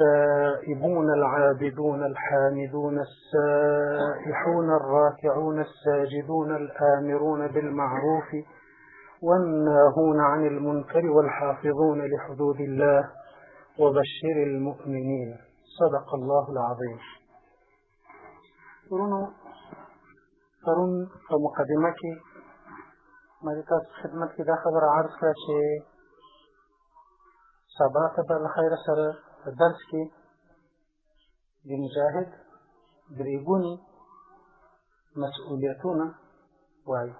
التائبون العابدون الحامدون السائحون الراكعون الساجدون الآمرون بالمعروف والناهون عن المنكر والحافظون لحدود الله وبشر المؤمنين صدق الله العظيم ورونو پرون په مقدمه کې ما د تاسو خدمت کې دا خبره عرض کړه چې سبا ته به له خیره سره په درس کې د مجاهد درې ګوني مسؤلیتونه وایو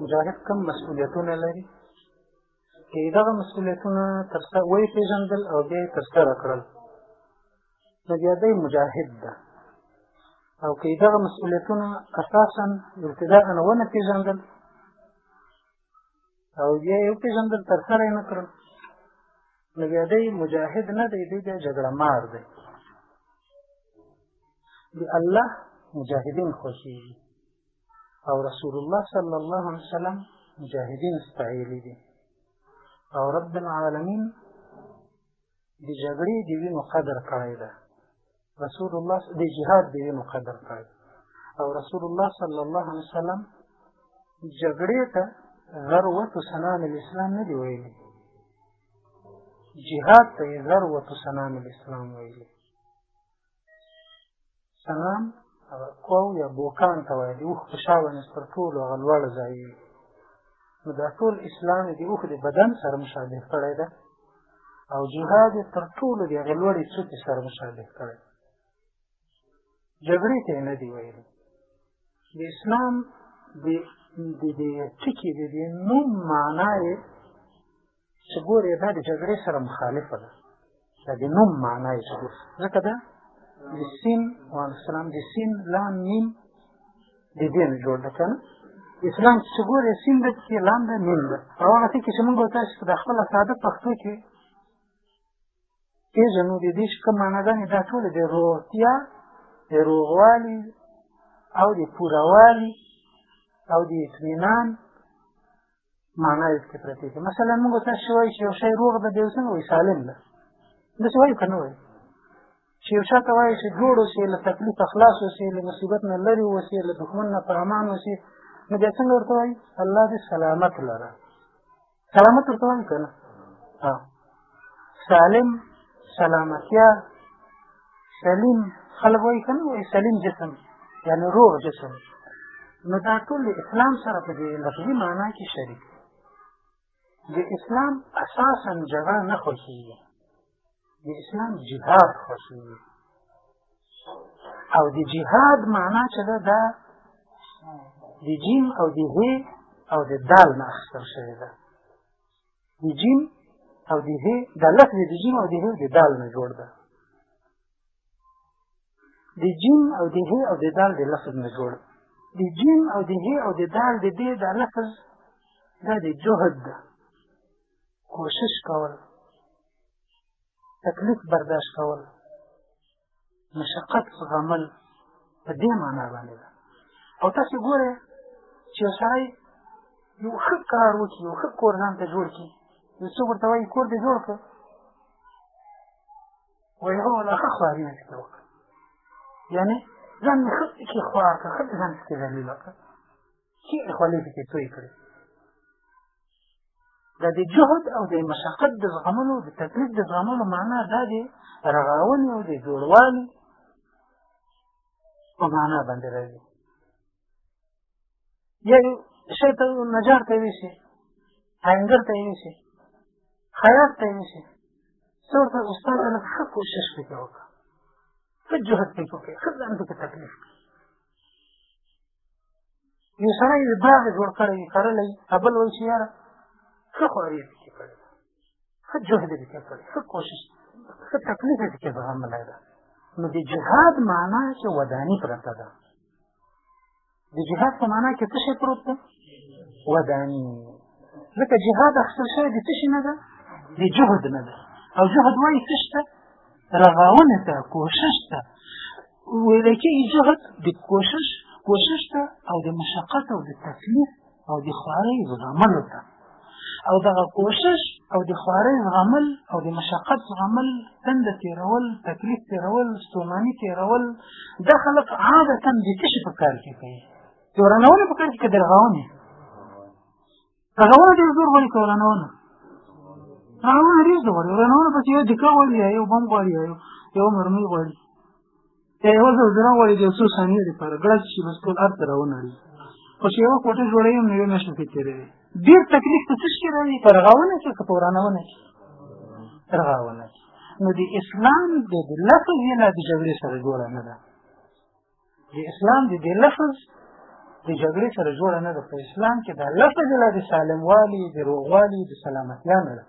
مجاهد کم مسئولیتونه لري چې دغه مسئولیتونه تر سره وې پیژندل او بیا تر سره کړل نو بیا دی مجاهد ده او که دغه مسئولیتونه اساسا ابتداء ونه پیژندل او بیا یې وپېژندل تر سره یې نه کړل نو بیا دی مجاهد نه دی دی بیا جګړه مار دی د الله مجاهدین خوښېږي او رسول الله صلی الله علیه وسلم مجاهدین ستایلی دي او رب العالمین د جګړې د وینو قدر کړی ده رسول الله د جهاد د وینو قدر کړی او رسول الله صلی الله علیه وسلم جګړې ته ذروت سنام الاسلام نه دی ویلي جهاد ته ذروت سنام الاسلام ویلي سنان هغه کو یا بوکان ته وایي د اوښ په شا باندې تر ټولو هغه لوړ ځای وي نو دا ټول اسلام د اوښ د بدن سره مشابه کړی ده او جهاد یې تر ټولو د هغې لوړې څوکې سره مشابه کړی جګړې ته یې نه دي ویلي د اسلام د د ټکي د نوم معنا یې چې ګورې دا د جګړې سره مخالفه ده دا د نوم معنا یې چې ګورې ځکه دا د سین وعلیکم السلام د سین لام میم د دې نه جوړ ده که نه اسلام چې ګورې سین ده چې لام ده میم ده او هغه څه کې چې موږ تاسو په خپله ساده پښتو کې پېژنو د دې چې کوم معناګانې دا ټولې د روغتیا د روغوالي او د پوروالي او د اطمینان معنا یې پکې پرتې دي مثلا موږ تاسو شي وایي چې یو شی روغ ده بیا څنګه وایي سالم ده داسې وایو که نه وایو چې یو چا ته وایي چې جوړ اوسې له تکلیفه خلاص اوسې له مصیبت نه لرې اوسې له دښمن نه په امان اوسې نو بیا څنګه ورته وایي الله دې سلامت لره سلامت ورته وایي که نه سالم سلامتیا سلیم خلک وایي که نه وایي سلیم جسم یعنې روغ جسم نو دا ټول د اسلام سره په دې لفظي معنا کې شریک د اسلام اساسا جګړه نه خوښېږي د اسلام جهاد خوښېږي او د جهاد معنا چې ده دا د جیم او د هې او د دال نه اخیستل شوې ده د جیم او د هې دا لفظ د جیم او د هې او د دال نه جوړ ده د جیم او د هې او د دال د لفظ نه جوړ د جیم او د هې او د دال د دې دا لفظ دا د جهد ده کوشش کول تکلیف برداشت کول مشقت زغمل په دې معنا باندې ده او تاسو ګوره چې یو سړی یو ښه کار وکړي یو ښه کور ځان ته جوړ کړي یو څوک ورته وایي کور دې جوړ کړه وایي هو لا ښه خواري نه پکې وکړه یعنې ځان مې ښه پکې خوار کړه ښه ځان پکې ذلیله کړه ښې خولې پکې توی کړې دا د جهد او د مشقت د زغملو د تکلیف د زغملو معنا دا دی رغاونې او د جوړوالي په معنا باندې راځي یا شی ته نجار ته وي شي انګر ته وي شي خیاط ته وي شي څور ته استاد نه ښه کوشش پکې وکړه ښه جهد پکې وکړه ښه ځان پکې تکلیف کړه یو سړی یې باغ جوړ کړی وي کرلی وي بل وایي چې یاره ښه خواري یې پکې کړې ده ښه جهد یې پکې کړی ښه کوشش ښه تکلیف یې پکې زغملی ده نو د جهاد معنا چې وداني پرته ده د جهاد په معنا کې څه شی پروت دی وداني ځکه جهاد اخیستل شوی د څه شي نه ده د جهد نه ده او جهد وایي څه شته رغاونه ته کوشش ته ویل کېږي جهد د کوشش کوشش ته او د مشقت او د تکلیف او د خوارۍ زغملو ته او دغه کوشش او د خوارۍ زغمل او د مشقت زغمل تنده تېرول تکلیف تېرول ستوماني تېرول دا خلک عادتا د څه شي په کار کې کوي د ورانولو په کار کې که د رغونې هغه وایي ډېر زور غواړي که ورانونه هغه وایي ډېر زور غواړي ورانونه پسې یو دکه غواړي یا یو بم غواړي یا یو مرمۍ غواړي یا یو زلزله غواړي د یو څو ثانیو لپاره ګړز شي بس ټول ارته راونړي خو چې یوه کوټه جوړوي نو یو میاشت پکې تېروي ډېر تکلیف په څه شي راوي په رغاونه کې که په ورانونه کې رغاونه کې نو د اسلام د لفظ یې لا د جګړې سره جوړه نه ده د اسلام د دې لفظ د جګړې سره جوړه نه ده په اسلام کې دا لفظ لا د سالموالي د روغوالي د سلامتیا نه ده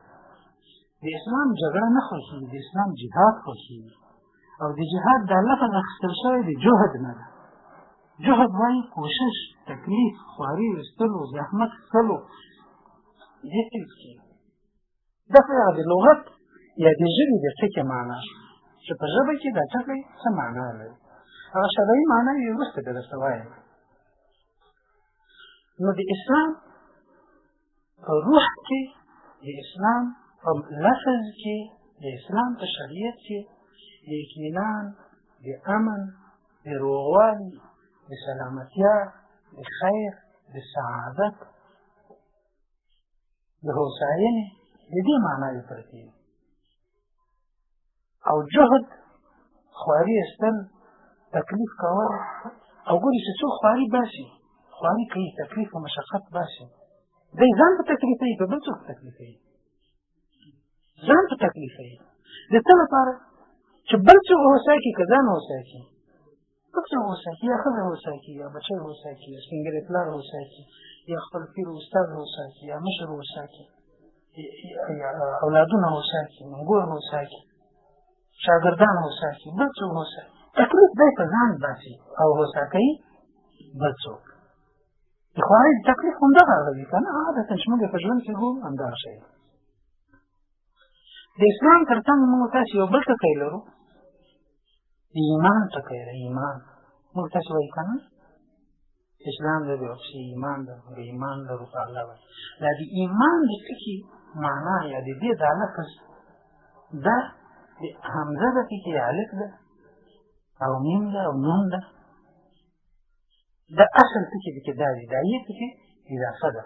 د اسلام جګړه نه خوښي د اسلام جهاد خوښي او د جهاد دا لفظ اخیستل شوی د جهد نه ده جهد وایي کوشش تکلیف خواري وستلو زحمت څلو دې څه دغه هغه د لغت یا د ژبې د ټکي معنا چې په ژبه کې دا ټکی څه معنا لري هغه شرعي معنا یې وروسته به درته وایم نو د اسلام په روح کې د اسلام په لفظ کې د اسلام په شریعت کې د اطمینان د امن د روغوالي د سلامتیا د خیر د سعادت د هوساینې د دې معناوې پرتې دي او جهد خواري استل تکلیف کول او ګوري چې څو خواري باسي خواري کوي تکلیف او مشقت باسي دی ځان په تکلیف یې په بل څوک تکلیف یې ځان په تکلیف یې د څه لپاره چې بل څوک هوسا کړي که ځان هوسا کړي څوک چې هوسا کړي یا ښځه هوسا کړي یا بچی هوسا کړي یا سپین ږیری پلار هوسا کړي یا خپل پیر استاد هوسا کړي یا مشر هوسا کړي یا اولادونه هوسا کړي منګور هوسا کړي شاګردان هوسا کړي بل څوک هوسا کړي تکلیف دی په ځان باسي او هوسا کوي بل څوک د خوارۍ تکلیف همدغه هغه وي که نه عادتا چې موږ په ژوند کې هم همدغه شی د اسلام تر څنګ موږ تاسو یو بل ټکی لرو ایمان ته کوي ایمان موږ تاسو وایي که نه اسلام د دې چې ایمان د ایمان د روح الله وایي دا د ایمان د ټکي معنا یا د دې دا لفظ دا د همزه د ټکي الف ده او میم ده او نون ده د اصل ټکي د کې دا دی دا یې ټکي اضافه ده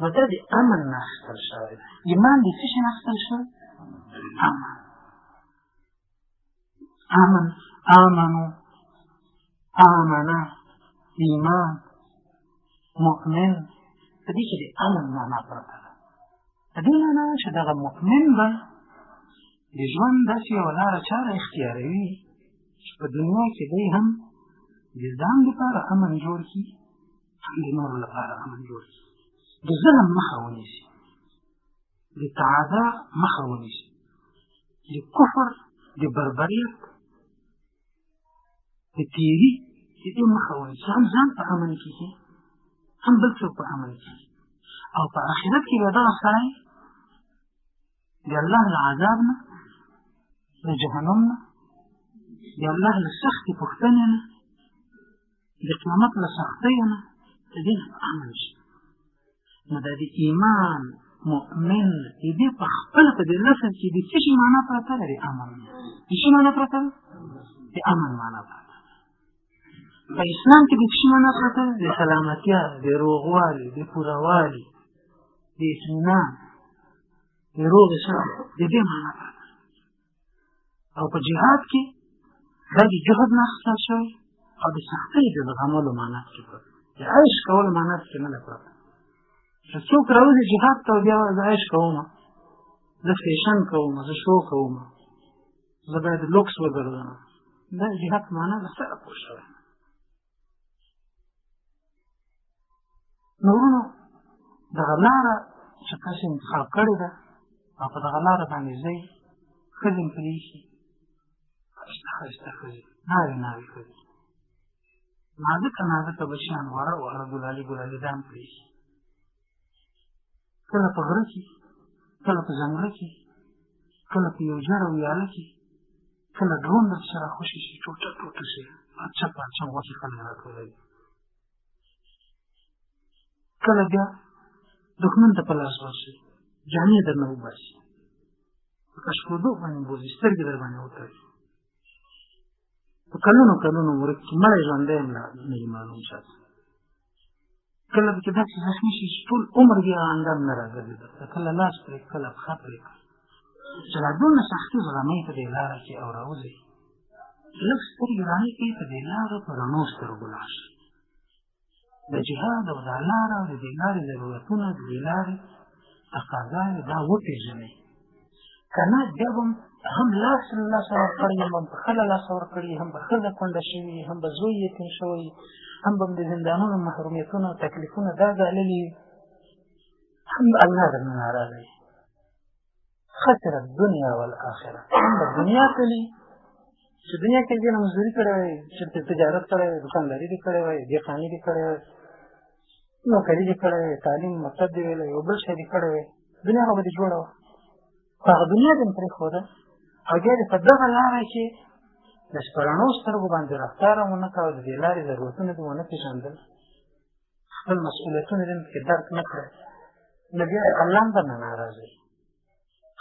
نو ته د امن نه اخیستل شوی دی ایمان د څه شي نه اخیستل شوی امن امن امنو امنه ایمان مؤمن په دې کې د امن معنا پرته ده په دې معنا چې دغه مؤمن به د ژوند داسې یوه لاره چاره اختیاروي چې په دنیا کې دی هم د ځان لپاره امن جوړ کړي هم د نورو لپاره امن جوړ شي د ظلم مخه ونیسي د تعادا مخه ونیسي د کفر د بربریت د تیری د دې مخه ونیسي هم ځان په امن کېږي هم بل څوک په امن کېږي او په آخرت کې به دغه سړی د الله له عذاب نه د جهنم نه د الله له سختې پوښتنې نه د قیامت له سختیو نه د دې نه امن شي نو دا د ایمان مؤمن د دې په خپل په دې لفظ کې د څه شي معنا پرته لري امن د شي معنا پرته د امن معنا پرته په اسلام کې د شي معنا پرته د سلامتیا د روغوالي د پوروالي د اطمینان د روغې سره د دې معنا پرته او په جهاد کې دا د جهد نه اخیستل شوی او د سختۍ د زغملو معنا کې پرته د عیش کولو معنا کې نه ده پرته چې څوک راوځي جهاد ته بیا زه عیش کوم زه فیشن کوم زه شو کوم زه باید لوکس وګرځم دا جهاد معنا ده سره پوه شوی نو وروڼو دغه لاره چې تاسو انتخاب کړې ده او په دغه لاره باندې ځئ ښځې هم پرې شي ښایسته ښایسته ښځې ناوې ناوې ښځې نازکه نازکه بچیان وړه وړه ګلالي ګلالي دان پرې شي کله په غره کې کله په ځنګله کې کله په یو جړ او ویاله کې کله ډرون در سره خوشې شي ټوټه ټوټه شي پرچه پرچه غوښې خلک راټولوي کله بیا دښمن ته په لاس ورشي جامې درنه وباسي په کشکودو باندې بوځي سترګې در باندې وتړي په کلونو کلونو ورک چې مړی ژوندی هم نه یې معلوم شاته کله چې داسې زخمي شي چې ټول عمر بیا اندام نه راګرځي درته کله لاس پرې کله پښه پرې چې دا دونه سختي زغمي په دې لاره کې او راوځي لږ سترګې رانه کې په دې لاره په رڼو سترګو لاړ شي د جهاد او د الله را او د دې لارې ضرورتونه د دې لارې تقاضاوې دا وپېژنئ که نه بیا به هم لاس له لاسه ورکړی یم هم په ښه له لاسه ورکړي هم به ښځه کونډه شوي هم به زوی یتیم شوی هم به د زندانونو محرومیتونه او تکلیفونه دا ګاللي هم الله درنه ناراضه وي خسر الدنيا والآخرة عند الدنيا تلي چې دنیا کې دې مزدوري کړې وي چې تجارت کړې وي دکانداري دې کړې وي دې قانې دې کړې وي نوکري دې کړې وي تعلیم مکتب دې ویلې یو بل شی دې کړې وي دنیا خو به دې جوړه وه خو هغه دنیا دې مې پرېښوده او بیا دې په دغه لاره کې د شپرڼو سترګو باندې رفتار هم ونه کړه او د دې لارې ضرورتونه دې ونه پېژندل خپل مسئولیتونه دې کې درک نه کړی نو بیا الله به نه ناراضه وي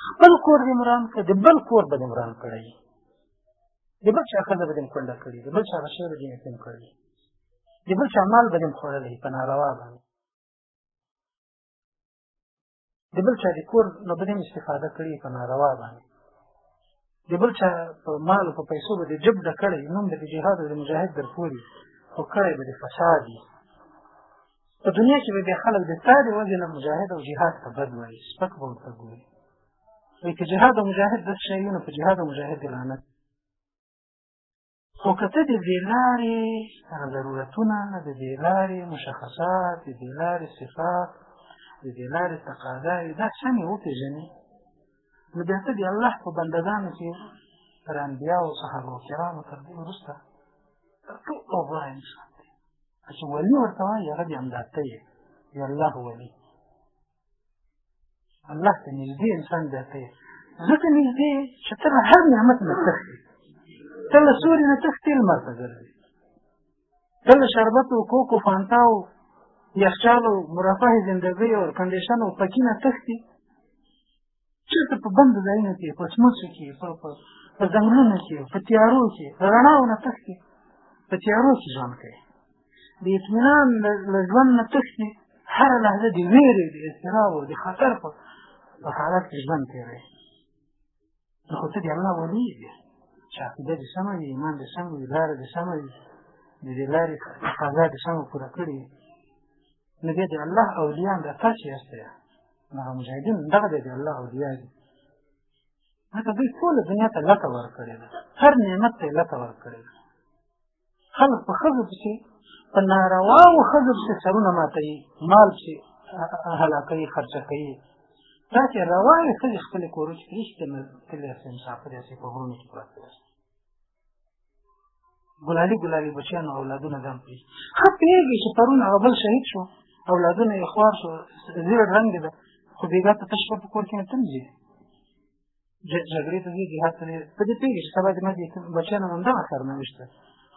خپل کور دې مرام کړه د بل کور به دې مرام کړی د بل چا ښځه به دې کونډه کړي د بل چا بچی به دې یتیم کړي د بل چا مال به دې خوړلی په ناروا باندې د بل چا د کور نه به هم استفاده کړي په ناروا باندې د بل چا په مال په پیسو به د جب د کړي نوم د جهاد او د مجاهد در پوري خو کړی به د فساد وي په دنیا کې به بیا خلک د تا د وجې نه مجاهد او جهاد ته بد وایي سپک به ورته ګوري وایي که جهاد او مجاهد داسې شی وي نو په جهاد او مجاهد دې لعنت خو که ته د دې لارې هغه ضرورتونه د دې لارې مشخصات د دې لارې صفات د دې لارې تقاضاوې دا سمې وپېژنې نو بیا ته د الله په بندګانو کې تر انبیاو صحابه کرامو تر دې وروسته تر ټولو غوره انسان دی چې ولي ورته وایي هغه د همدا ته یې د الله ولي الله ته نږدې انسان دی ته ځکه نږدې چې ته له هر نعمت نه تښتې ته له سوري نه تښتې لمر ته ګرځې ته له شربت و کوک و فانتا و یخچال و مرفه زندګۍ او کنډیشن و پکي نه تښتې چېرته په بند ځایونو کې په سمڅو کې په په ځنګلونو کې په تیارو کې د رڼاو نه تښتي په تیارو کې ژوند کوي د اطمینان له ژوند نه تښتي هره لحظه د ویرې د اضطراب او د خطر په حالت کې ژوند کوي نو خو ته د الله ولي یې چې عقیده دې سمه وي ایمان دې سم وي لاره دې سمه وي د دې لارې قضا دې سمه پوره کړې نو بیا د الله اولیا دا تاسو یاست هغه مجاهدین دغه دی د الله اولیا دي هغه دوی ټول دنیا ته لته ورکړې ده هر نعمت ته لته ورکړې ده خلک په خزو پسې په ناروا او خزو پسې سرونه ماتوي مال پسې هلاکوي خرچه کوي تاسې روایې ښځې خپلې کورو کې هېڅ ته نه تللی انصاف داسې په غرونو کې پراته ګلالي ګلالي بچیان او اولادونه ځان پرې ښه پوهېږي چې پرون هغه بل شهید شو اولادونه یې خوار شو زیړ رنګ ده خو بېګا ته تش په کور کې نه تم ځي جګړې ته ځي جهاد ته ځي په دې پوهېږي چې سبا زما د بچیان همدغه سرنوشت ده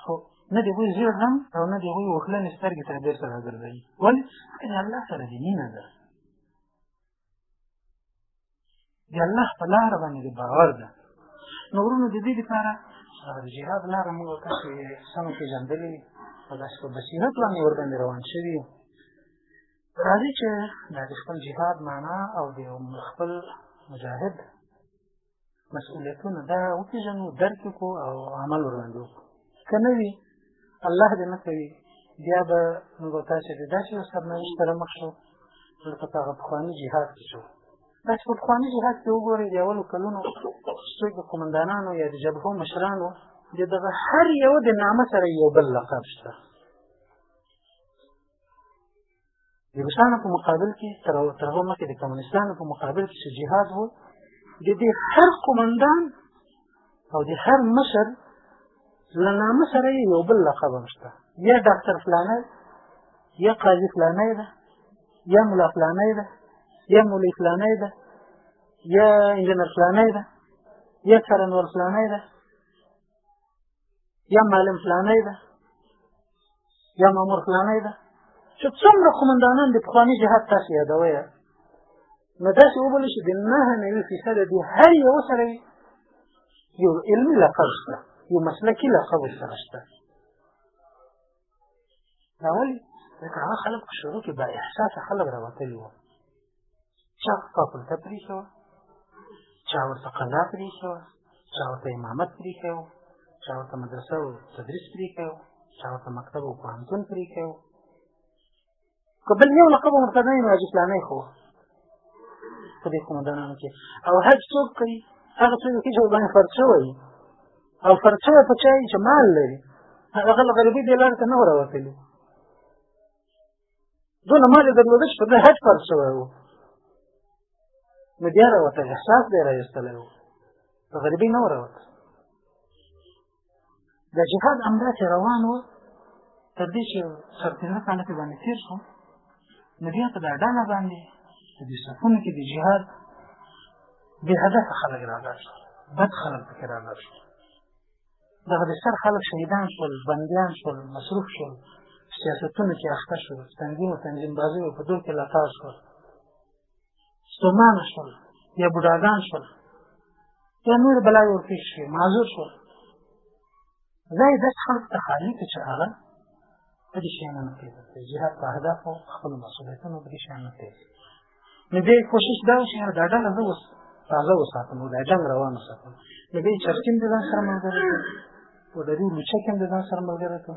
خو نه د هغوی زیړ رنګ او نه د هغوی وکړنې سترګې ته بېرته راګرځوي ولې الله سره دې مینه ده د الله په لاره باندې د باور ده نو ورونو د دې لپاره د جهاد لاره موږ تاسو یې سمه پېژندلې او داسې په بصیرت باندې ورباندې روان شوي یو راځي چې دا د خپل جهاد معنا او د خپل مجاهد مسؤلیتونه دا وپېژنو درک کړو او عمل ورباندې وکړو که نه وي الله دې نه کوي بیا به موږ او تاسې د داسې یو سرنوشت سره مخ شو لکه په هغه پخواني جهاد کې شو داسې په پخواني جهاد کې وګورئ د اولو کلونو څوک د قومندانانو یا د جبهو مشرانو د دغه هر یو د نامه سره یو بل لقب شته د روسانو په مقابل کې تر تر هغه مخکې د کمونستانو په مقابل کې چې جهاد و د دې هر قومندان او د هر مشر له نامه سره یې یو بل لقب هم شته یا ډاکټر فلانی یا قاضي فلانی ده یا ملا فلانی ده یا مولي فلانی ده یا انجنر فلانی ده یا څارنوال فلانی ده یا معلم فلانی ده یا مامور فلانی ده چې څومره قومندانان د پخواني جهاد تاسو یادوئ نو داسې وبولئ چې د نهه نوي فیصده د هر یو سره یو علمي لقب شته یو مسلکي لقب سره شته دا ولې ځکه هغه خلک په شروع کې با احساسه خلک راوتلي وو چا ستا پلته پرېښې وه چا ورته قضا پرېښې وه چا ورته امامت پرېښی و چا ورته مدرسه او تدریس پرېښی و چا ورته مکتب او پوهنتون پرېښی و که بل یو لقب ورته نه وي نو حاجي فلانی خو په دې قومندانانو کې او حج څوک کوي هغه څوک چې ژوند باندې فرض شوی او فرض شوی په چا چې مال لري هغه له غریبۍ دې لارې ته نه وروتلي دونه مال یې درلوده چې په دې حج فرض شوی و نو بیا راوتلی احساس دی راایستلی و په غریبۍ نه وروتلی د جهاد امدا چې روان و تر دې چې سر پنځه کاله پې باندې تېر شو نو بیا په دا ډله باندې په دې صفونو کې د جهاد بې هدفه خلک راګر شول بد خلک پکې راګر شول دغه د سر خلک شهیدان شول بندیان شول مصروف شول سیاستونو کې اخته شول تنظیم او تنظیم بازیو په دور کې لتاړ شول ستومانه شول یا بوډاګان شول یا نور بلای ورپېښ شوې معذور شول ځای داس خلق ته خالي کړي چې هغه په دې شیانو نه پوهېدل د جهاد په اهدافو خپلو مسؤلیتونو په دې شیانو نه پوهېدل نو بیا یې کوشش دا و چې یاره دا ډله زه اوس تازه وساتم او دا جنګ روان وساتم نو بیا یې چرچي هم د ځان سره ملګری کړ او د دې لوچک هم د ځان سره ملګری کړ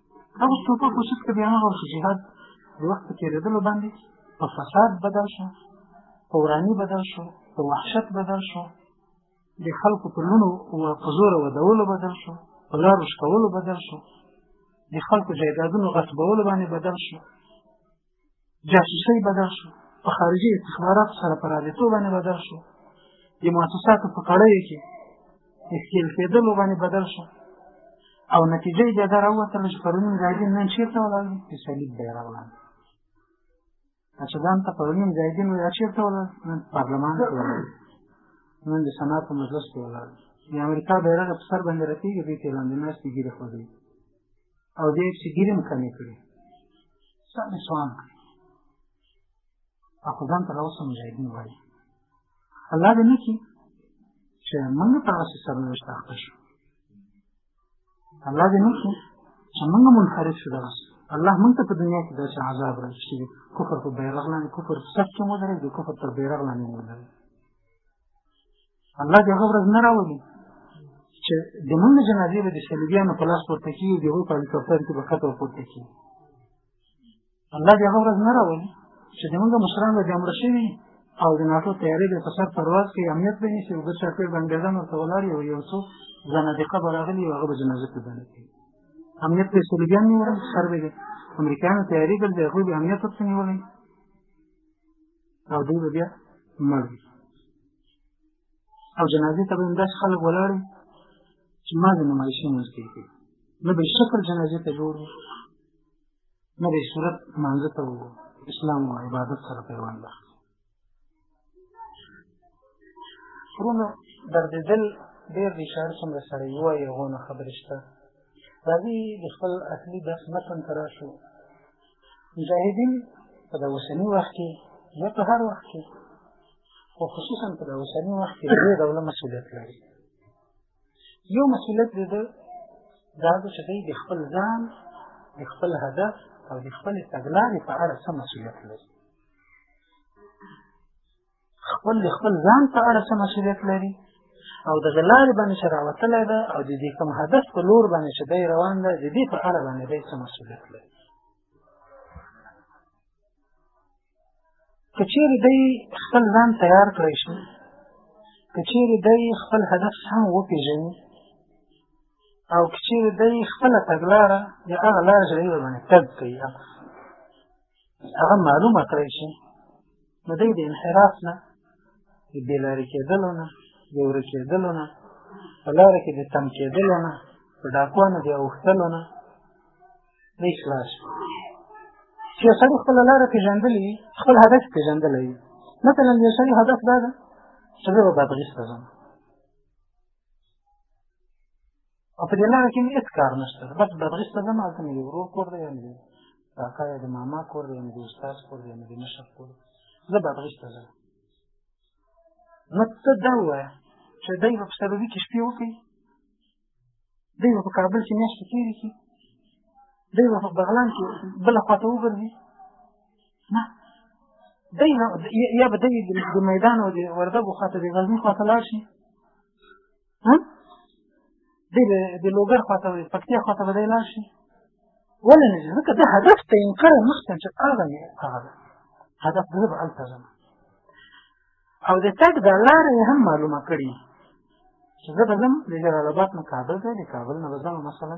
دغه ستوپه کوشش که بیا هغه شو چې دا د وخت په تېرېدلو باندې په فساد بدل شو په وراني بدل شو په وحشت بدل شو د خلکو په لونو او په زوره ودولو بدل شو په لارو شکولو بدل شو د خلکو جایدادونو غصبولو باندې بدل شو جاسوسۍ بدل شو په خارجي استخباراتو سره په رابطو باندې بدل شو د مؤسساتو په کړیو کې د ښکېل کېدلو باندې بدل شو او نتیجه یې بیا دا راووتله چې پروني مجاهدین نن چېرته ولاړ دي د صلیب بیرغ لاندې چې ځان ته پروني مجاهدین وایي چېرته ولاړ نن پارلمان کې ولاړ نن د سنا په مجلس کې ولاړ د امریکا بیرغ په سر باندې رپېږي دوی ترې لاندې ناست دي ګیرې خوځوي او بیا یې پسې ګیرې هم کمې کړي سر مې سوان کړ او ځان ته لا اوس مجاهدین وایي الله دې نه کړي چې موږ په هغسې سرنوشت اخته شو الله دې نه کړي چې موږ منحرف شو دغسې الله موږ ته په دنیا کې داسې عذاب راکړي چې کفر په بیرغ لاندې کفر سخت کې مو درېږدي کفر تر بیرغ لاندې مو درېږدي الله دې هغه ورځ نه راولي چې د موږ جنازې به د صلیبیانو په لاس پورته کېږي او د هغوی په هلیکوپټر کې به قتل پورته کېږي الله دې هغه ورځ نه راولي چې زموږ مشران به جمع شوي او د ناټو تیارې به په سر پرواز کوي امنیت به نیسي او بل چاپېر به انګریزان ورته ولاړ او یو څو زنادقه به راغلي او هغه به جنازه په ځانه کوي امنیت به سلوګیان نیول سر به د امریکایانو تیارې بل د هغوی به امنیت ورته نیولی او دوی به بیا مړ وي او جنازې ته به همداسې خلک ولاړ وي چې ما د نمایشي لمونځ کوي کوي نه به یې شکل جنازې ته جوړ وي نه به یې صورت لمانځه ته وو اسلام او عبادت سره پیوند اخلي وروڼه دردېدل ډېر دی شاعر څومره سړی ووایي هغونه خبرې شته راځي د خپل اصلي درس متن ته راشو مجاهدین په د اوسني وخت کې یا په هر وخت کې خو خصوصا په د اوسني وخت کې ډېر ډول مسؤلیت لري یو مسؤلیت دی د دا د چې دی د خپل ځان د خپل هدف او د خپل تګلارې په اړه څه مسؤلیت لري خپل د خپل ځان په اړه څه مسؤلیت لري او د غلارې باندې چې راوتلی ده او د دې کوم هدف په لور باندې چې دی روان ده د دې په اړه باندې دی څه مسؤلیت لري که چیرې دی خپل ځان تیار کړی شي که چیرې دی خپل هدف سم وپېژني او که چیرې دی خپله تګلاره د هغه لار چې دی ورباندې تګ کوي هغه معلومه کړی شي د دوی د انحراف نه د بېلارې کېدلو نه د ورکېدلو نه په لاره کې د تم کېدلو نه په ډاکوانو د اوښتلو نه دی خلاص چې یو سړی خپله لاره پېژندلې وي خپل هدف پېژندلی وي مثلا یو سړي هدف دا ده چې زه به بادغیس ته ځم او په دې لاره کې مې هېڅ کار نشته بس بلغیس ته ځم هلته مې د ورور کور دی یعنې د کاکا یا د ماما کور دی یعنې د استاد کور دی یعنې د مشر کور دی زه بلغیس ته ځم نو ته دا ووایه چې دی به په سروي کې شپې وکړي دی به په کابل کې میاشتې تېرې کړي دی به په بغلان کې بله خوا ته وګرځي نه دی یا به دی د میدان او د وردګو خوا ته د غزني خوا ته لاړ شي دی به د لوګر خواته وي پکتیا خواته به دی لاړ شي ولې نه ځي ځکه د هدف ته یې کړی مخته چې هغه یې هغه ده هدف زه به هلته ځم او د تګ دا لاره یې هم معلومه کړې چې زه به ځم د جلال آباد نه کابل ته د کابل نه به ځم مثلا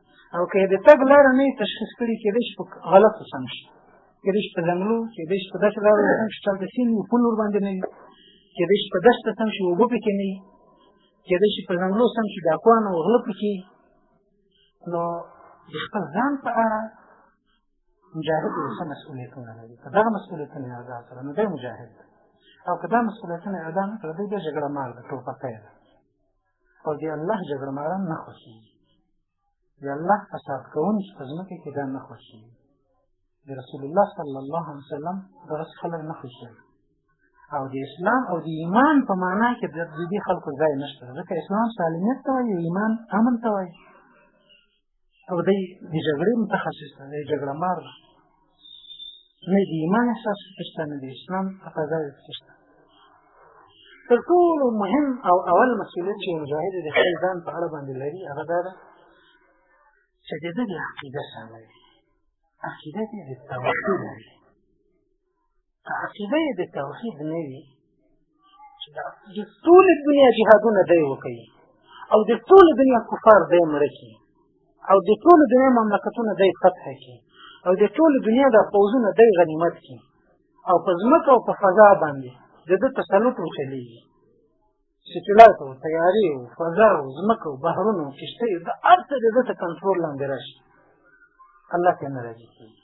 او که د تګ لار نه تشخیص کړي کېدای شي په غلط سم شي کېدای شي په ځنګلو کېدای شي په داسې لارو سم شي چې د سیند یو پل ورباندې نه وي کېدای شي په دښته سم شي اوبه پکې نه وي کېدای شي په ځنګلو سم شي ډاکوان او غله پکې نو د خپل ځان په اړه مجاهد یو څه مسؤلیتونه لري که دغه مسؤلیتونه یې ادا کړه نو دی مجاهد او که دا مسؤلیتونه یې ادا نه کړه دی بیا جګړه مار ده ټوپکی ده او د الله جګړه ماران نه خوښېږي د الله فساد کوونکي په ځمکه کې دا نه خوښېږي د رسول الله صلی الله علیه وسلم دغسې خلک نه خوښېږي او د اسلام او د ایمان په معنا کې د دې خلکو ځای نشته ځکه اسلام سالمیت ته وایي ایمان امن ته وایي او دی د جګړې متخصص نه دی جګړه مار ده نه د ایمان احساس پکې شته نه د اسلام تقاضا یې پکې شته تر ټولو مهم او اول مسؤلیت چې مجاهد د خپل ځان په اړه باندې لري هغه دا ده چې د دې عقیده سمه وي عقیده دې د توحید وي عقیده یې د توحید نه وي چې د ټولې دنیا جهادونه دی وکړي او د ټولې دنیا کفار دی مړ کړي او د ټولې دنیا مملکتونه دی فتح کړي او د ټولې دنیا د پوځونه دی غنیمت کړي او په ځمکه او په فضا باندې د ده تسلط وچلېږي سټلایټ او طیارې او فضا او ځمکه او بحرونه او کښتۍ د هر څه د ده ته کنټرول لاندې راشي الله ته نه راضي کېږي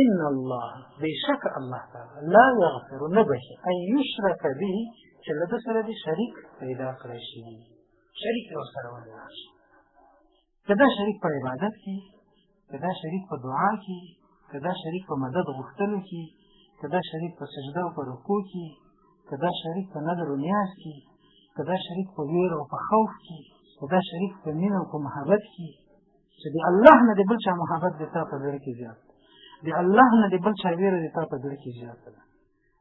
ان الله بشک الله تعالی لا یغفر نبش ان یشرک به چې له ده سره دې شریک پیدا کړی شي شریک یې ورسره ونیول شي که دا شریک په عبادت کې که دا شریک په دعا کې که دا شریک په مدد غوښتلو کې که دا شریک په سجده او په رکوع کې که دا شریک په نظر و نیاز کې که دا شریک په ویر او په خوف کې که دا شریک په مینه او په محبت کې چې د الله نه د بل چا محبت د تا په زړه کې زیات د الله نه د بل چا ویره د تا په زړه کې زیات ده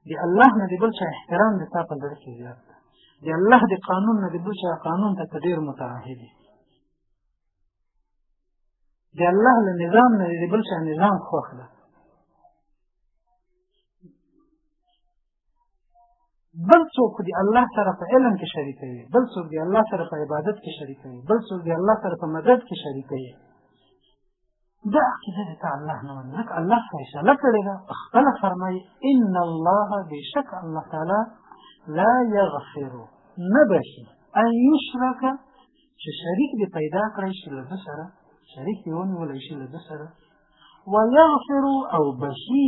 د الله نه د بل چا احترام د تا په زړه کې زیات ده د الله د قانون نه د بل چا قانون ته ته ډېر متعهد یې د الله له نظام نه د بل چا نظام خوښ ده بل څوک دی الله سره په علم کې شریکوي بل څوک دی الله سره په عبادت کې شریکوي بل څوک دی الله سره په مدد کې شریکوي دا عقیده د الله نه مني ځکه الله فیصله کړې ده خپله فرمایي ان الله بېشک الله تعالی لا یغفر نه بخي ان یشرک چې شریک دې پیدا کړی شي له ده سره شریک دې ونیولی شي له ده سره ویغفر او بخي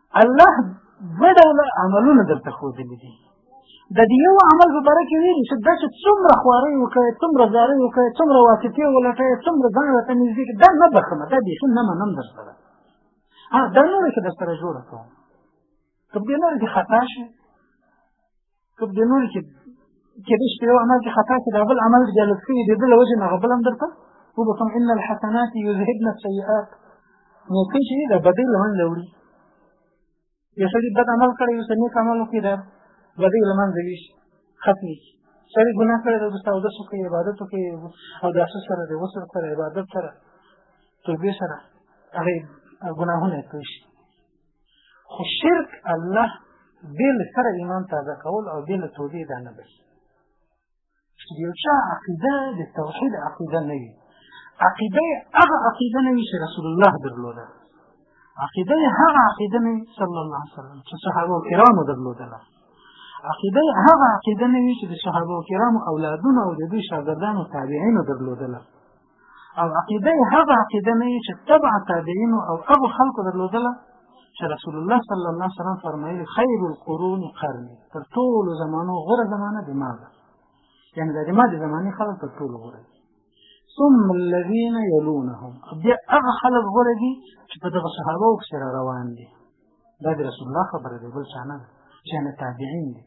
الله دوه ډوله عملونه درته ښودلي دي د دې یو عمل په باره کې ویلي چې دا چې څومره خوارۍ وکړې څومره زارۍ وکړې څومره واسطې ولټې څومره ځان راته نږدې کړې دا نه بخښمه دا بیخي نه منم در سره دا نورې که در سره جوړه کوم که په دې نورې کې خطا شي څوک د نور چې کېدای شي یو عمل کې خطا شي دا بل عمل د جلب کړي د ده له وجې نه هغه بل هم درته وبخښم ان الحسنات یذهبن السیئات نیکۍ چې دي دا بدۍ له منځه وړي یو سړي بد عمل کړی یو سړي نیک عمل وکړي دا بدۍ له منځه وي شي ختمې شي سړي ګناه کړی دی وروسته اودس وکړي عبادت وکړي او د اسو سره د غسل سره عبادت سره توبې سره هغه ګناهونه یې پرې شي خو شرک الله بې له سره ایمان تازه کول او بې له توبې دا نه بس چې د یو چا عقیده د توحید عقیده نه وي عقیده هغه عقیده نه وي چې رسول الله درلوده عقیده هغه عقیده نه وي صلی الله علیه وسلم چې صحابه کرامو درلودله عقیده هغه عقیده نه وي چې د صحابه کرامو اولادونو او د دوی شاګردانو تابعینو درلودله او عقیده یې هغه عقیده نه وي چې تبع تابعینو او هغو خلکو درلودله چې رسول الله صلی الله علیه وسلم فرمایلی خیر القرون قرنی تر ټولو زمانو غوره زمانه د ما ده یعنې د ما د زمانې خلک تر ټولو غوره دي ثم الذين يلونهم بیا هغه خلک غوره دي چې په دغه صحابه پسې را روان دي دا د رسول الله خبره دی بل چا نه ده چې هغه تابعین دي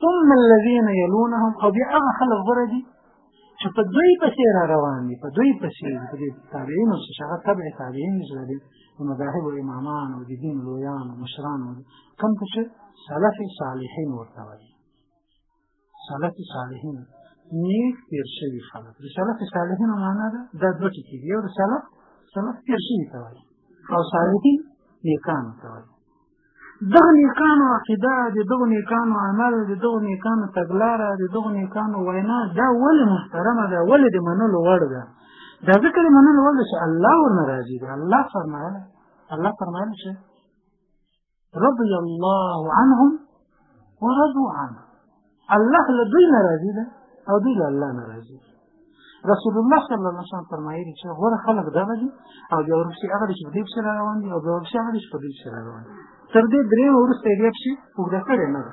ثم الذين يلونهم او بیا هغه خلک غوره دي چې په دوی پسې را روان دي په دوی پسې په دې تابعینو چې هغه تبع تابعین دي چې دي د مذاهب او امامان او د دین لویان او مشران کوم چې سلف صالحین ورته وایي سلف صالحین نیک تیر شوي خلک د سلف صالحینو معنا ده دا دوه ټکي دي یو د سلف سلف تیر شوي ته وایي او صالحین نیکانو ته وایي دغه نیکانو عقیده د دغه نیکانو عمل د دغه نیکانو تګلاره د دغه نیکانو وینا دا ولې محترمه ده ولې د منلو وړ ده دا ځکه د منلو وړ ده چې الله ورنه راضي دی الله فرمایلی الله فرمایلی چې رضي الله عنهم ورضوا عنه الله له دوی ناراضي ده او دوی له الله ناراضي دي رسول الله صلی الله علیه وسلم فرمایلی چې غوره خلک دغه دي او بیا ورپسې هغه دي چې په دې پسې را روان دي او بیا ورپسې هغه دي چې په دې پسې را روان دي تر دې درېیمه وروسته یې بیا پسې اوږده کړې نه ده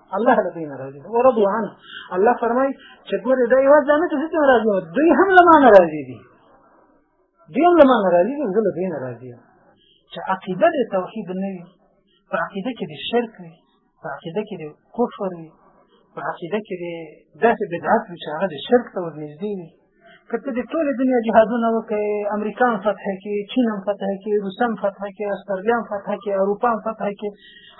الله له دوی ناراضي دي ورضوا عنه الله فرمایي چې ګوره دا یوازې دا نه چې زه ترې ناراضي یم دوی هم له ما ناراضي دي دوی هم له ما ناراضي دي زه له دوی ناراضي یم چې عقیده د توحید نه وي په عقیده کې د شرک وي په عقیده کې د کفر وي په عقیده کې د داسې بدعت وي چې هغه د شرک ته ورنږدې وي که ته د ټولې دنیا جهادونه وکړې امریکا هم فتح کړې چین هم فتح کړې روسیه هم فتح کړې استرالیا هم فتح کړې اروپا هم فتح کړې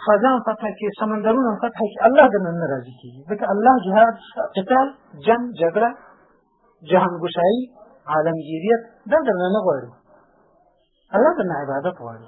فضا هم فتح کړې سمندرونه هم فتح کړې الله درنه نه راضي کېږي ځکه الله جهاد قتال جنګ جګړه جهانګشایي عالمګیریت دا درنه نه غواړي الله درنه عبادت غواړي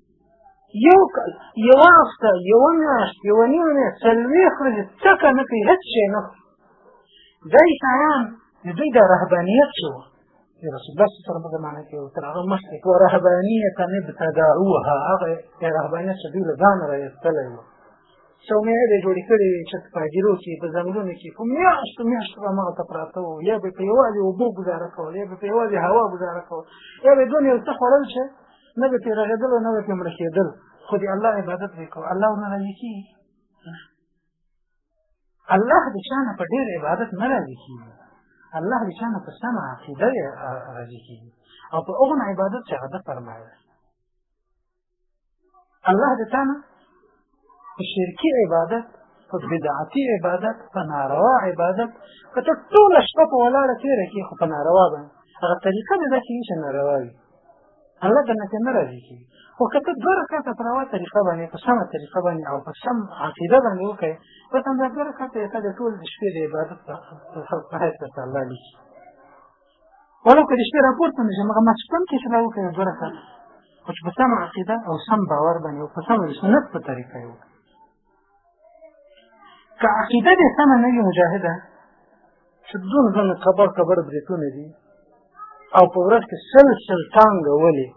یو کال یوه هفته یوه میاشت یوه نیمه میاشت څلوېښت ورځې څکه نه کوي هېڅ شی نه خوري دا عیسایان د دوی دا رهبانیت چې وو د رسول الله صلی الله علیه وسلم معنی کې تر هغه مخکې و رهبانیت نه ابتداعوها هغه رهبانیت چې دوی له ځانه راایستلی وو صومعې به یې جوړې کړې وې چې په هدیرو کې په ځنګلونو کې په میاشتو میاشتو به هماغلته پراته وو یا به یې په یوازې اوبو ګزاره کوله یا به یې په یوازې هوا ګزاره کوله یا به یې دونه یو څه خوړل چې نه به ترې رغېدل او نه به ترې مړه کېدل خو د الله عبادت به یې کوو الله ورنه راضي کېږي الله د چا نه په ډېر عبادت نه راضي کېږي الله د چا نه په سمه عقیده راضي کېږي او په هغه عبادت چې هغه ده فرمایلی الله د تا نه په شرکي عبادت په بدعتي عبادت په ناروا عبادت که ته ټوله شپه په ولاړه تېره کړې خو په ناروا باندې هغه طریقه دې داسې وي چې ناروا وي الله جنت نه راضي کېږي خو که ته دوه رکعته په روا طریقه باندې په سمه طریقه باندې او په سم عقیده باندې وکړې بس همدا دوه رکعته یې ته د ټول د شپې د عبادت په حیث ورته الله لیکي ولو که د شپې راپورته نه شم هغه ماسپن کې سره وکړه دوه رکعته خو چې په سمه عقیده او سم باور باندې او په سمه د سنت په طریقه یې وکړه که عقیده دې سمه نه وي مجاهده چې دونه دونه کبر کبر برېتونه دي او په ورځ کې سل سل ټانګه ولې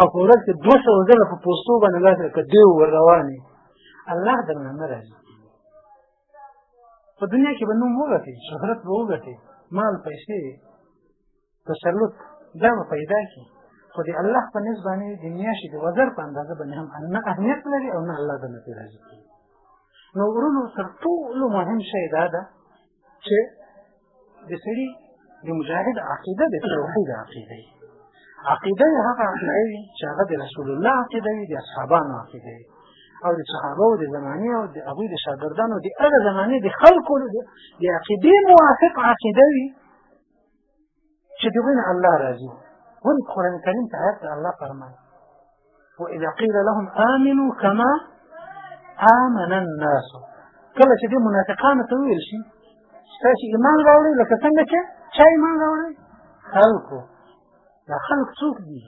او په ورځ کې دوه سوه ځله په پوستو باندې لاس که دیو ور روانې الله درنه نه راځي په دنیا کې به نوم وګټي شهرت به وګټي مال پیسې تسلط دا به پیدا کړي خو د الله په نس باندې د میاشتې د وزر په اندازه باندې هم نه اهمیت لري او نه الله ته نه پرې راضي کېږي نو ورونو تر ټولو مهم شی دا ده چې د سړي د مجاهد عقیده د توحید عقیده عقیده هغه عقیده وي چې هغه د رسول الله عقیده وي د اصحابانو عقیده وي او د صحابه او د زمانه او د هغوی د شاګردانو د هغه زمانه د خلکو د عقیدې موافق عقیده وي چې دغه نه الله راضي ولې قرآن کریم ته آیات الله فرمایي وإذا قيل لهم آمنوا كما آمن الناس کله چې دې منافقانو ته ویل شي تاسو ایمان راوړئ لکه څنګه چې چا ایمان راوړی خلکو دا خلک څوک دي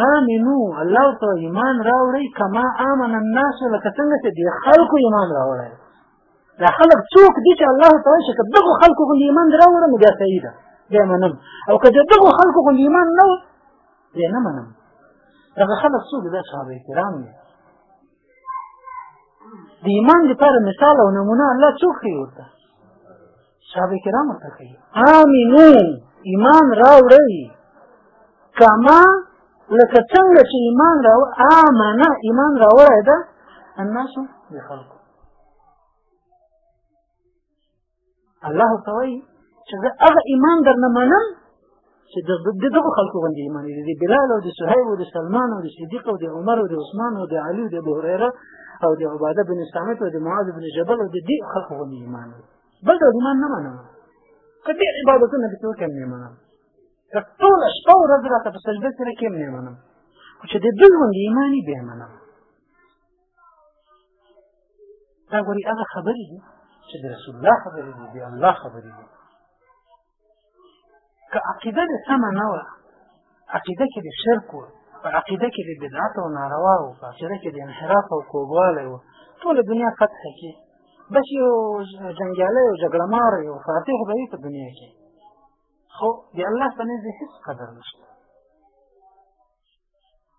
آمنو الله ته ایمان راوړی کما آمن الناس لکه څنګه چې د خلکو ایمان راوړی دا خلک څوک دي چې الله تعالی شکه دغه خلکو غوندې ایمان راوړی نو بیا صحیح ده بیا منم او که دغه خلکو غوندې ایمان نه و بیا نه منم دغه خلک څوک دي دا صحابه کرام دي د ایمان لپاره مثال او نمونه الله څوک ښیي ورته صحابه کرام ورته کوي امنو ایمان راوړئ کما لکه څنګه چې ایمان راو امنه ایمان راوړی ده الناس د خلکو الله ورته وایي چې زه هغه ایمان درنه منم چې د دغو خلکو باندې ایمان دي د بلال او د صهیب او د سلمان او د صدیق او د عمر او د عثمان او د علي او د ابو هريره او د عباده بن سامت او د معاذ بن جبل او د دې خلکو باندې ایمان دي بل ډول ایمان نه منم که دې عبادتونه دې څوک هم نه منم که ټوله شپه ورځ راته په سجده سره کې هم نه منم خو چې د دوی غوندې ایمان یې بیا منم دا ګوري هغه خبرې دي چې د رسول الله خبرې دي د الله خبرې دي که عقیده دې سمه نه وه عقیده کې د شرک و په عقیده کې د بدعت او ناروا و په عقیده کې د انحراف او کوږوالی و ټوله دنیا فتح کې بس یو جنګیالی او جګړه مار یو فاتح به وي په دنیا کې خو د الله په نزد هېڅ قدر نشته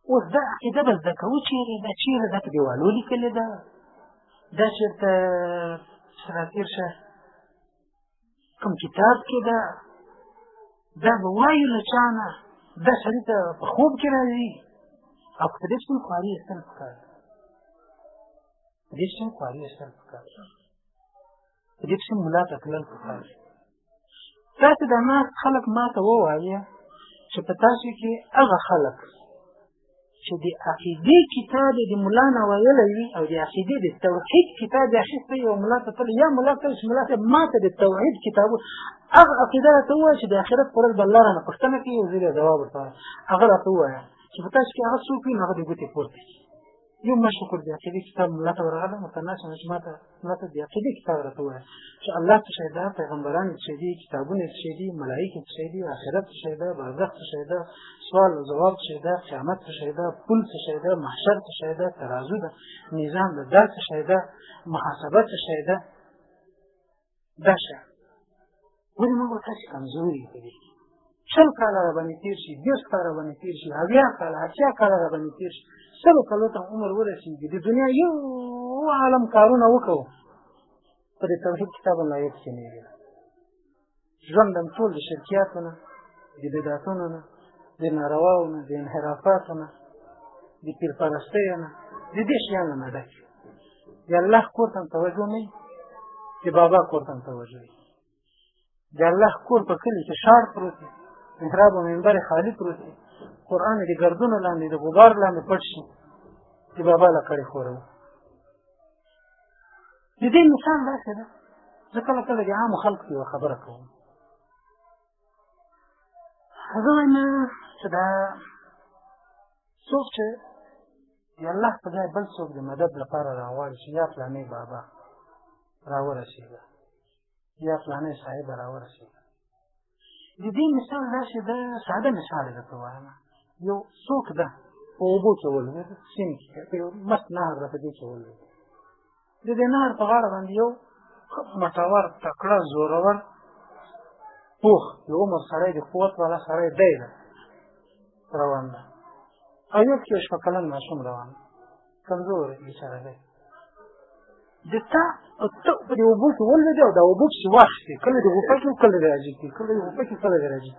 اوس دا عقیده به زده کوو چېرې ده چېرې ده په دیوالو لیکلې ده دا چېرته سراتیر شه کوم کتاب کې ده دا به وایو له چا نه دا سړي ته په خوب کې راځي او که په دې شي خواري ایستل پکار په دې شي خواري ایستل پکار په دې شي ملا ته تلل پکار تاسو د ناس خلک ما ته ووایه چې په تاسو کې هغه خلک چې د عقیدې کتاب د مولا نه ویلی وي او د عقیدې د توحید کتاب یې اخیستی او مولا ته تللی یا مولا ته چې مولا صاحب ما ته د توحید کتاب هغه عقیده راته ووایه چې د آخرت په ورځ به الله رانه پوښتنه کوي او زه یې ځواب ورته هغه راته ووایه چې په تاسو کې هغه څوک وي نو هغه د ګوتې پورته کړي یو ما شکر دی عقیدې کتاب ملا ته ورغله ورته ناست چې ما ته ملا ته د عقیدې کتاب راته ووایه چې الله څه شی ده پیغمبران څه شی دي کتابونه څه شی دي ملایکې څه شی دي آخرت څه شی ده برزخ څه شی ده سوال او ځواب څه شی ده قیامت څه شی ده پل څه شی ده محشر څه شی ده ترازو ده نظام ده دا څه شی ده محاسبه څه شی ده دا شعر ولې موږ ورته چې کمزوري په دې کې شل کاله را باندې تېر شي دېرش کاله را باندې تېر شي اویا کاله اتیا کاله را باندې تېر شي سلو کالو ته عمر ورسېږي د دنیا یو عالم کارونه وکړو په دې توحید کتاب الله یې پسې نه ژوند هم ټول د شرکیاتو نه د بدعتونو نه د نارواو نه د انحرافاتو نه د پیرپرستیو نه د دې شیانو نه ډک د الله کور ته توجه نه چې بابا کور ته توجه وي د الله کور په کلي کې شار پروت دی محراب او منبر خالی پروت دی قرآن د ګردونو لاندې د غبار لاندې پټ شي چې بابا له کړې خوره و د دې مثال داسې ده زه کله کله د عامو خلکو یوه خبره کوم زه وایم چې دا څوک چې د الله په ځای بل څوک د مدد لپاره راغواړي چې یا فلانې بابا راورسېږه یا فلانې صاحب راورسېږه د دې مثال داسې ده ساده مثال یې درته وایم یو څوک ده په اوبو کې ولوېده سیند کې په یو مست نهر ده په دې کې ولوېده د دې نهر په غاړه باندې یو ښه مټور تکړه زورور پوخ د عمر سړی د قوت والا سړی دی ده روان ده او یو کې شپه کلن ماشوم روان کمزور بیچاره دی د تا ته په دې اوبو کې ولوېدې او دا اوبو پسې واخیستې کله د غوپه کې کله د راجي کې کله د غوپه کې کله د راجي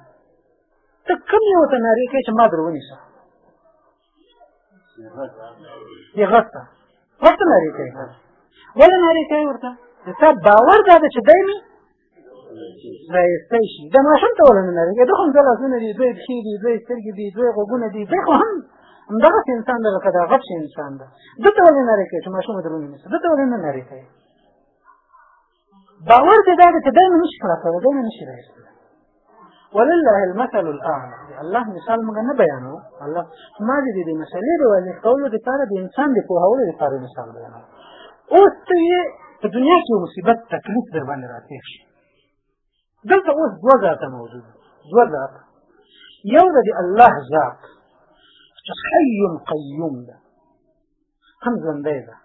ته کوم یو ته نارې کوې چې ما در ونیسه یې غږ ته ورته نارې کوي ولې نارې کوي ورته د تا باور دا ده چې دی مې رایستی شي د ماشوم ته ولې نه نارې کوي دوی خو همدا لاسونه دي دوی پښې دي دوی سترګې دي دوی غوږونه دي دوی خو هم همدغسې انسان ده لکه دا غټ شي انسان ده ده ته ولې نارې کوي چې ماشوم درونی نیسي ده ته ولې نه نارې کوي باور دې دا دی چې دی مې نشي خلاصولی دی مې نشي راایستلی ولله المثل الاعلى الله مثال موږ نه بیانو الله ما دې دې مسلې د واضح کولو لپاره د انسان د پوهولو لپاره مثال بیانو اوس ته یې په دنیا کې یو مصیبت تکلیف در باندې راپېښ شي دلته اوس دوه ذاته موجود دوه ذاته یو د الله ذات چې حي قیوم ده هم ژوندی ده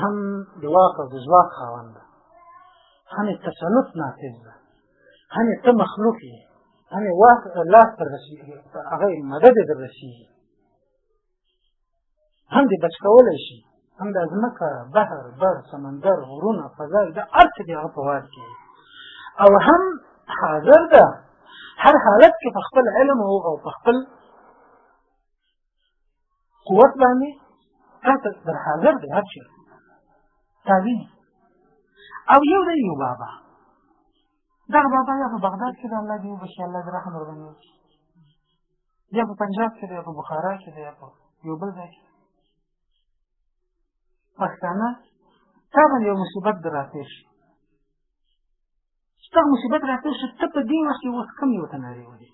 هم د واک او د ځواک خاوند ده هم یې تسلط نافذ ده هم یې ته مخلوق یې هم یې واک لاس ته رسېږي هغه مدد یې در رسېږي هم دې بچ کولی شي هم د ځمکه بحر بر سمندر غرونه فضا دا هر څه دې هغه په واک کې او هم حاضر ده هر حالت کې په خپل علم او په خپل قوت باندې تاسو در حاضر دی هر چیرې تاویل او یو دی یو بابا دغه بابا یا په بغداد کې د الله دی وبخښي الله دې رحم ورباندې وکړي یا په پنجاب کې دی یا په بخارا کې دی یا په یو بل ځای کې پښتانه تا باندې یو مصیبت در راتېر شي ستا مصیبت راپېښ شو ته په دې وخت کې اوس کوم یو ته نارې وهې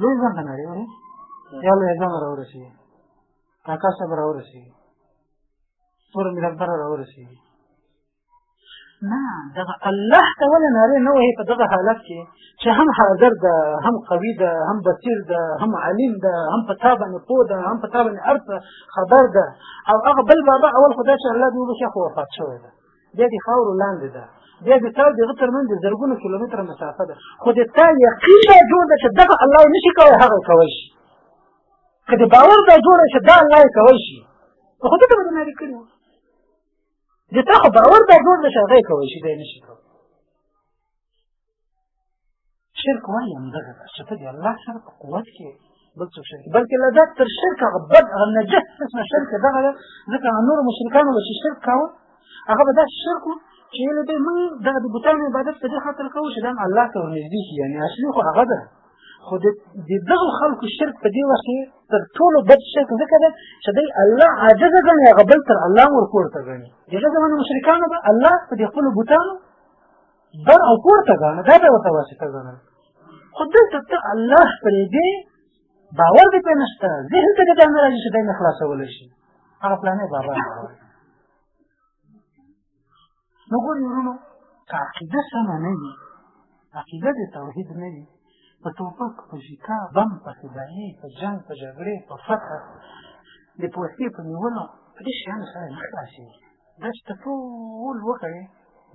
لوی ځان ته نارې وهې یا لوی ځان راورسېږي کاکا صاحب راورسېږي تور ملکبر راورسېږي نه دغه الله ته ولې نارې نه وهې په دغه حالت کې چې هم حاضر ده هم قوي ده هم بصیر ده هم علیم ده هم په تا باندې پوه ده هم په تا باندې هر څه خبر ده او هغه بل بابا اول خو دا چې الله دې وبښي خو وفات شوی ده بیا د خاورو لاندې ده بیا د تا دغه تر منځ زرګونه کیلومتره مسافه ده خو د تا یقین دا جوړ ده چې دغه الله نه شي کولی هغه کولی شي که د باور دا جوړه چې دا الله یې کولی شي نو خو دغه به د ناري کړي د تا خو باور دا جوړ ده چې هغه یې کولی شي دی نه شي کولی شرک وایي همدغه ده چې ته د الله سره په قوت کې بل څه شرک بلکې له دا تر شرک هغه بد هغه نجس قسمه شرک دغه ده ځکه هغه نورو مشرکانو به چې شرک کاوه هغه به داسې شرک وو چې یعنې دی موږ دغه د بوتانو عبادت په دې خاطر کوو چې دا الله ته ورنږدې شي یعنې اصلي خو هغه ده خو د دغو خلکو شرک په دې وخت کې تر ټولو بد شرک ځکه ده چې دی الله عاجزه ګڼي هغه بل تر الله ورپورته ګڼي دغه زمانه مشرکانو به الله په دې خپلو بوتانو بر او پورته ګڼه دا به ورته واسطه ګڼل خو دلته ته الله پرېږدې باور دې پرې نشته ذهن ته دې دا نه راځي چې دی نه خلاصولی شي هغه پلانې بابا نه غواړي نو ګورې وروڼو که عقیده سمه نه وي عقیده د توحید نه وي په ټوپک په ژیکا بم په فدایي په جنګ په جګړې په فتح د پوستې په نیولو په دې شیانو سره نه خلاصېږي دا چې ته ټول وکړې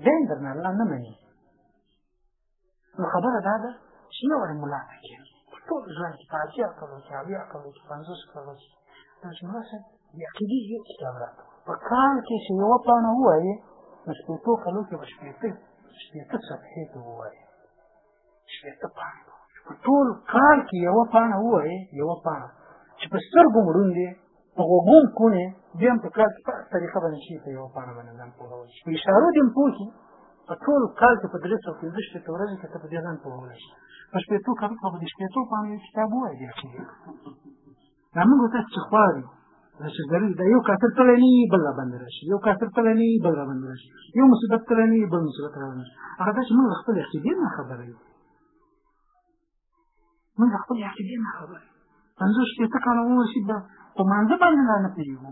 بیا یې درنه الله نه مني نو خبره دا ده چې یو وړې ملا ته کښېنه په ټول ژوند کښې په اتیا کلو کښې اویا کلو کښې پنځوس کلو کښې دا چې ملا صاحب د عقیدې یو کتاب راته په کال کښې چې یوه پاڼه ووایې نو شپېتو کلو کښې به شپېته شپېته صفحې ته ووایې شپېته پاڼې به په ټول کال کې یوه پاڼه ووایې یوه پاڼه چې په سترګو مو ړوند دی په غوږو هم کونې بیا هم په کال کې په طریقه باندې شي په یوه پاڼه باندې ځان پوهولی شي په اشارو دې هم پوه شي په ټول کال کې په درې سوه پنځه شپېته ورځې کې ته په دې ځان پوهولی شي په شپېتو کالو کې به د شپېتو پاڼو یو کتاب ووایې بیا دا موږ تاسو چې خواري دا چې ګری دا یو کافر تللی نه بل را باندې راشي یو کافر تللی نه بل را باندې راشي یو مصیبت تللی نه بل مصیبت را باندې هغه دا چې موږ خپل عقیدې نه خبره یو موږ خپل عقیدې نه خبره پنځوس شپېته کاله وشي دا په مانځه باندې لا نه پوهېږو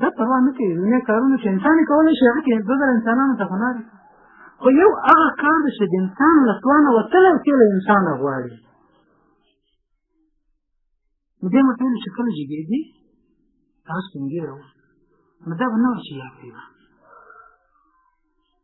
دا پروا نه کوي نه کارونه چې انسان کولی شي هغه کې دوه زره انسانانو ته هنر خو یو هغه کار دی چې د انسان له توانه وتلی او تېله انسان راغواړي نو دې مطلب چې کله جګېږي هغه سپینګېره وه نو دا به نه وه چې یاد کوي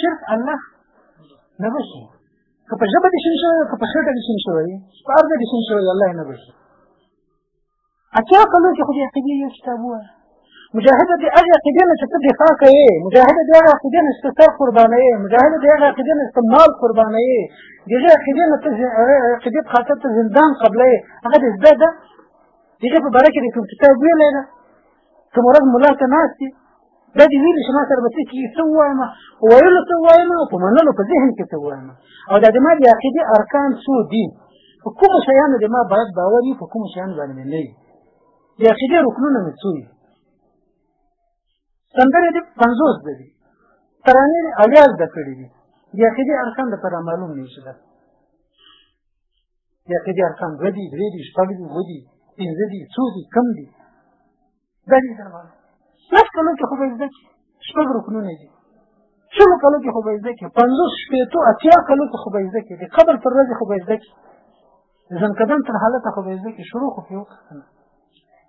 شرک الله نه بخي که په ژبه دې شین شوی که په خټه دې شین شوی په ارض دې شین شوی الله نه بخي اتیا کلو کې خو دې عقیدې یو کتاب وه مجاهده دې هغې عقیدې نه چې ته دفاع کوې مجاهده دې هغې عقیدې نه چې ته سر قربانوې مجاهده دې هغې عقیدې نه چې ته مال قربانوې د هغې عقیدې نه ته عقیدې په خاطر ته زندان قبلوې هغه دې زده ده د هغې په باره کې دې کوم کتاب ویلی ده کوم ورځ مولا ته ناست یې دا دې ویلي چې ما سره به څه کېږي څه ووایم ویلو څه ووایم او په منلو په ذهن کې څه ووایم او دا د ما د عقیدې ارکان څو دي په کومو شیانو د ما باید باور وي په کومو شیانو باندې مې نه وي د عقیدې رکنونه مې څو دي سندرې دې پنځوس ده دي ترانې دې اویا زده کړې دي د عقیدې ارکان دپاره معلوم نه شي یا که دې ارکان دوه دي درې دي شپږ دي اووه دي پنځه دي څو دي کم دي دا دي سره معلوم لس کلو کې خو به یې زده کړي شپږ رکنونه دي شلو کلو کې خو به یې زده کړي پنځوس شپېتو اتیا کلو کې خو به یې زده کړي د قبر تر ورځې خو به یې زده کړي د ځنکدن تر حالته خو به یې زده کړي شروع خو پرې وکړه که نه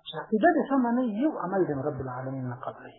چې عقیده دې سمه نه یو عمل دې رب العالمین نه قبلوي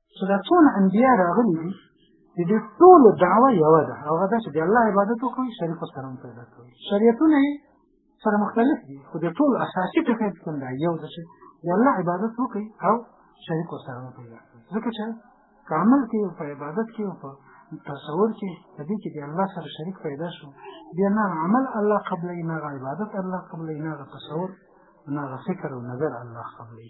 چې دا څونه انبیا راغلي دي د دې ټولو دعوه یوه ده هغه دا چې د الله عبادت وکړي شریک سره هم پیدا کوي شریعتونه یې سره مختلف دي خو د ټولو اساسي ټکی کوم دا یو ده چې د الله عبادت وکړي او شریک سره هم پیدا کوي ځکه چې په عمل کې په عبادت کې په تصور کې د دې چې د الله سره شریک پیدا شو بیا نه عمل الله قبلوي نه عبادت الله قبلوي نه تصور نه فکر او نظر الله قبلوي